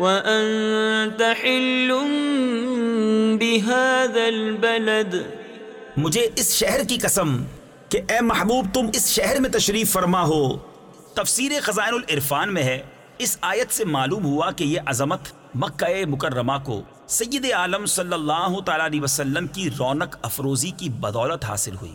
وانت حل بهذا البلد. مجھے اس شہر کی قسم کہ اے محبوب تم اس شہر میں تشریف فرما ہو۔ تفسیر خزائن العرفان میں ہے۔ اس آیت سے معلوم ہوا کہ یہ عظمت مکہ مکرمہ کو سید عالم صلی اللہ تعالی علیہ وسلم کی رونق افروزی کی بدولت حاصل ہوئی۔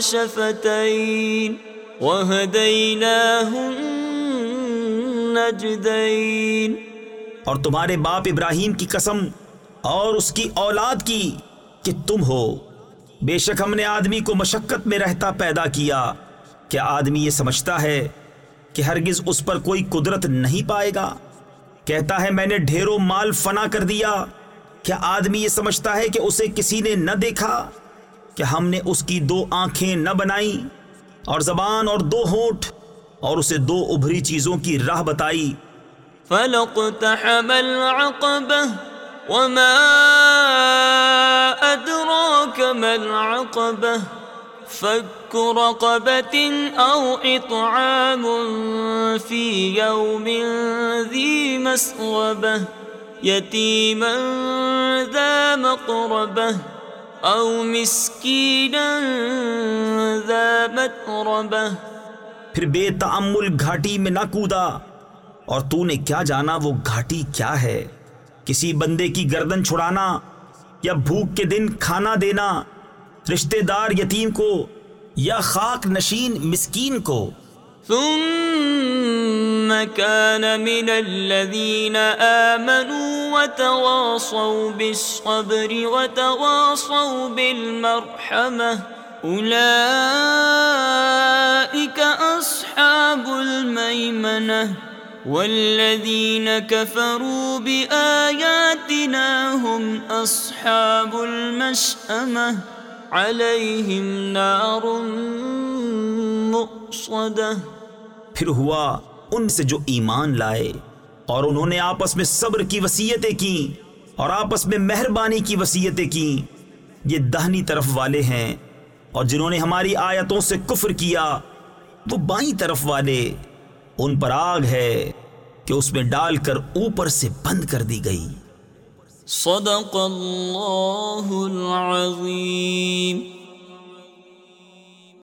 وشفتين وهديناه النجدين اور تمہارے باپ ابراہیم کی قسم اور اس کی اولاد کی کہ تم ہو۔ بے شک ہم نے آدمی کو مشقت میں رہتا پیدا کیا۔ کیا آدمی یہ سمجھتا ہے کہ ہرگز اس پر کوئی قدرت نہیں پائے گا؟ کہتا ہے، میں نے ڈھیروں مال فنا کر دیا۔ کیا آدمی یہ سمجھتا ہے کہ اسے کسی نے نہ دیکھا؟ کہ ہم نے اس کی دو آنکھیں نہ بنائی اور زبان اور دو ہونٹ اور اسے دو ابھری چیزوں کی راہ بتائی۔ فلقتحم العقبة وما أدراك ما العقبة فك رقبة أو إطعام في يوم ذي مسغبة يتيما ذا مقربة مسكينا ذا پھر بے تعمل گھاٹی میں نہ کودا اور تو نے کیا جانا وہ گھاٹی کیا ہے؟ کسی بندے کی گردن چھڑانا یا بھوک کے دن کھانا دینا رشتہ دار یتیم کو یا خاک نشین مسکین کو۔ ثم كان من الذين آمنوا وتواصوا بالصبر وتواصوا بالمرحمة، أولئك أصحاب الميمنة، والذين كفروا بآياتنا هم أصحاب المشأمة، عليهم نار مؤصدة. پھر ہوا ان سے جو ایمان لائے اور انہوں نے آپس میں صبر کی وسیعتیں کی اور آپس میں مہربانی کی وسیعتیں کی، یہ دہنی طرف والے ہیں اور جنہوں نے ہماری آیتوں سے کفر کیا، وہ بائیں طرف والے، ان پر آگ ہے کہ اس میں ڈال کر اوپر سے بند کر دی گئی۔ صدق اللہ العظیم۔